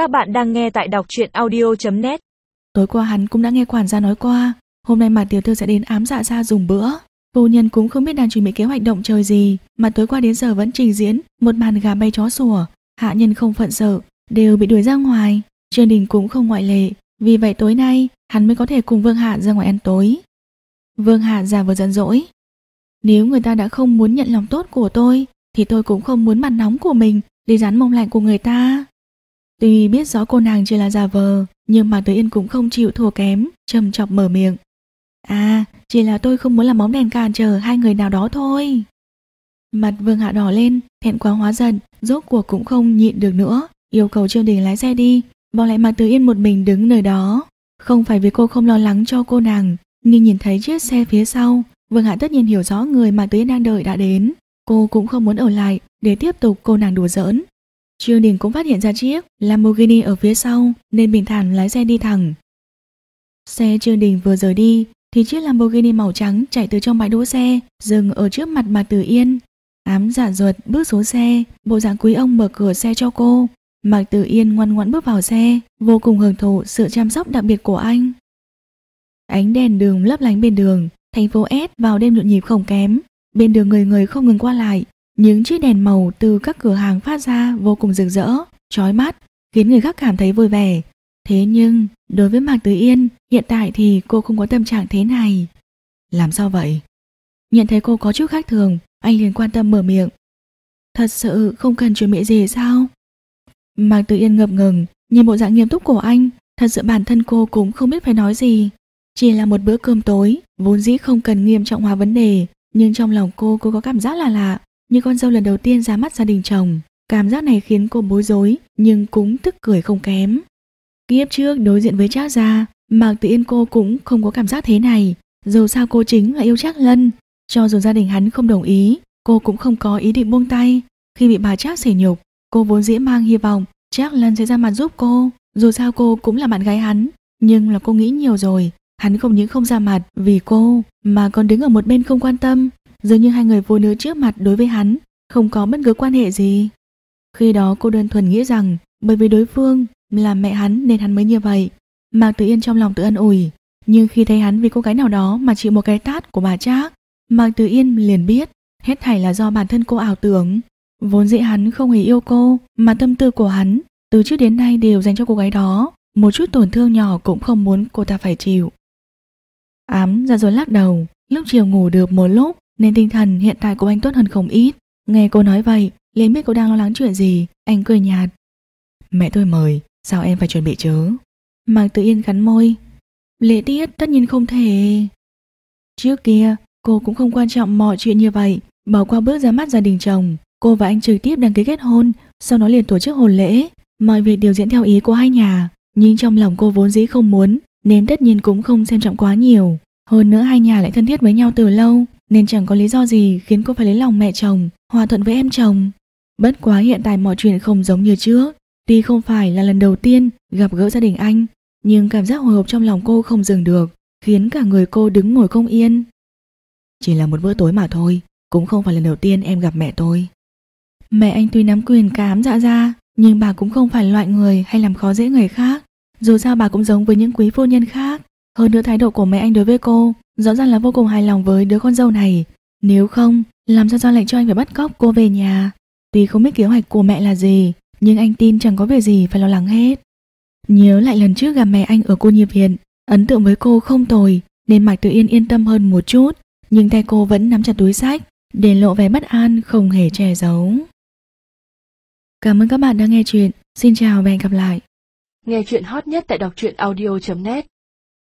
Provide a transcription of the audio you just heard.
Các bạn đang nghe tại đọc truyện audio.net Tối qua hắn cũng đã nghe quản gia nói qua, Hôm nay mà tiểu thư sẽ đến ám dạ ra dùng bữa. Phu nhân cũng không biết đang chuẩn bị kế hoạch động trời gì, Mà tối qua đến giờ vẫn trình diễn, Một màn gà bay chó sủa. Hạ nhân không phận sợ Đều bị đuổi ra ngoài. Trương Đình cũng không ngoại lệ, Vì vậy tối nay, hắn mới có thể cùng Vương Hạ ra ngoài ăn tối. Vương Hạ già vừa giận dỗi. Nếu người ta đã không muốn nhận lòng tốt của tôi, Thì tôi cũng không muốn mặt nóng của mình, Đi dán mông lạnh của người ta. Tuy biết rõ cô nàng chỉ là giả vờ, nhưng mà Tử Yên cũng không chịu thua kém, trầm chọc mở miệng. À, chỉ là tôi không muốn làm bóng đèn cản trở hai người nào đó thôi. Mặt Vương Hạ đỏ lên, thẹn quá hóa giận, rốt cuộc cũng không nhịn được nữa, yêu cầu Trương Đình lái xe đi, bỏ lại Mạc Tử Yên một mình đứng nơi đó. Không phải vì cô không lo lắng cho cô nàng, nhưng nhìn thấy chiếc xe phía sau, Vương Hạ tất nhiên hiểu rõ người mà Tử Yên đang đợi đã đến. Cô cũng không muốn ở lại để tiếp tục cô nàng đùa giỡn, Trương Đình cũng phát hiện ra chiếc Lamborghini ở phía sau nên bình thản lái xe đi thẳng. Xe Trương Đình vừa rời đi thì chiếc Lamborghini màu trắng chạy từ trong bãi đỗ xe dừng ở trước mặt Mạc Tử Yên. Ám giả ruột bước xuống xe, bộ dạng quý ông mở cửa xe cho cô. Mạc Tử Yên ngoan ngoãn bước vào xe, vô cùng hưởng thụ sự chăm sóc đặc biệt của anh. Ánh đèn đường lấp lánh bên đường, thành phố S vào đêm nhộn nhịp không kém. Bên đường người người không ngừng qua lại, những chiếc đèn màu từ các cửa hàng phát ra vô cùng rực rỡ, chói mắt, khiến người khác cảm thấy vui vẻ. Thế nhưng, đối với Mạc Tử Yên, hiện tại thì cô không có tâm trạng thế này. Làm sao vậy? Nhận thấy cô có chút khác thường, anh liền quan tâm mở miệng. Thật sự không cần chuẩn bị gì sao? Mạc Tử Yên ngập ngừng, nhìn bộ dạng nghiêm túc của anh, thật sự bản thân cô cũng không biết phải nói gì. Chỉ là một bữa cơm tối, vốn dĩ không cần nghiêm trọng hóa vấn đề, nhưng trong lòng cô cô có cảm giác là lạ như con dâu lần đầu tiên ra mắt gia đình chồng. Cảm giác này khiến cô bối rối, nhưng cũng tức cười không kém. Kiếp trước đối diện với Trác Gia, Mạc Tử Yên cô cũng không có cảm giác thế này. Dù sao cô chính là yêu Trác Lân, cho dù gia đình hắn không đồng ý, cô cũng không có ý định buông tay. Khi bị bà Trác sỉ nhục, cô vốn dĩ mang hy vọng Trác Lân sẽ ra mặt giúp cô. Dù sao cô cũng là bạn gái hắn, nhưng là cô nghĩ nhiều rồi. Hắn không những không ra mặt vì cô, mà còn đứng ở một bên không quan tâm, dường như hai người phụ nữ trước mặt đối với hắn không có bất cứ quan hệ gì. Khi đó cô đơn thuần nghĩ rằng bởi vì đối phương là mẹ hắn nên hắn mới như vậy. Mạc Tử Yên trong lòng tự ân ủi, nhưng khi thấy hắn vì cô gái nào đó mà chịu một cái tát của bà Trác, Mạc Tử Yên liền biết hết thảy là do bản thân cô ảo tưởng. Vốn dĩ hắn không hề yêu cô, mà tâm tư của hắn từ trước đến nay đều dành cho cô gái đó, một chút tổn thương nhỏ cũng không muốn cô ta phải chịu. Ám ra rồi lắc đầu, lúc chiều ngủ được một lúc nên tinh thần hiện tại của anh tốt hơn không ít. Nghe cô nói vậy, liền biết cô đang lo lắng chuyện gì, anh cười nhạt. Mẹ tôi mời, sao em phải chuẩn bị chứ? Mạc Tự Yên cắn môi. Lễ tiết tất nhiên không thể. Trước kia, cô cũng không quan trọng mọi chuyện như vậy, bỏ qua bước ra mắt gia đình chồng. Cô và anh trực tiếp đăng ký kết hôn, sau đó liền tổ chức hôn lễ. Mọi việc đều diễn theo ý của hai nhà, nhưng trong lòng cô vốn dĩ không muốn, nên tất nhiên cũng không xem trọng quá nhiều. Hơn nữa hai nhà lại thân thiết với nhau từ lâu, nên chẳng có lý do gì khiến cô phải lấy lòng mẹ chồng, hòa thuận với em chồng. Bất quá hiện tại mọi chuyện không giống như trước, tuy không phải là lần đầu tiên gặp gỡ gia đình anh, nhưng cảm giác hồi hộp trong lòng cô không dừng được, khiến cả người cô đứng ngồi không yên. Chỉ là một bữa tối mà thôi, cũng không phải lần đầu tiên em gặp mẹ tôi. Mẹ anh tuy nắm quyền cám dạ ra, nhưng bà cũng không phải loại người hay làm khó dễ người khác. Dù sao bà cũng giống với những quý phu nhân khác. Hơn nữa thái độ của mẹ anh đối với cô rõ ràng là vô cùng hài lòng với đứa con dâu này. Nếu không, làm sao ra lệnh cho anh phải bắt cóc cô về nhà? Tuy không biết kế hoạch của mẹ là gì, nhưng anh tin chẳng có việc gì phải lo lắng hết. Nhớ lại lần trước gặp mẹ anh ở cô nhi viện, ấn tượng với cô không tồi, nên Mạch Tự Yên yên tâm hơn một chút, nhưng tay cô vẫn nắm chặt túi sách, để lộ vẻ bất an không hề che giấu. Cảm ơn các bạn đã nghe chuyện. Xin chào và hẹn gặp lại. Nghe chuyện hot nhất tại đọc truyện audio.net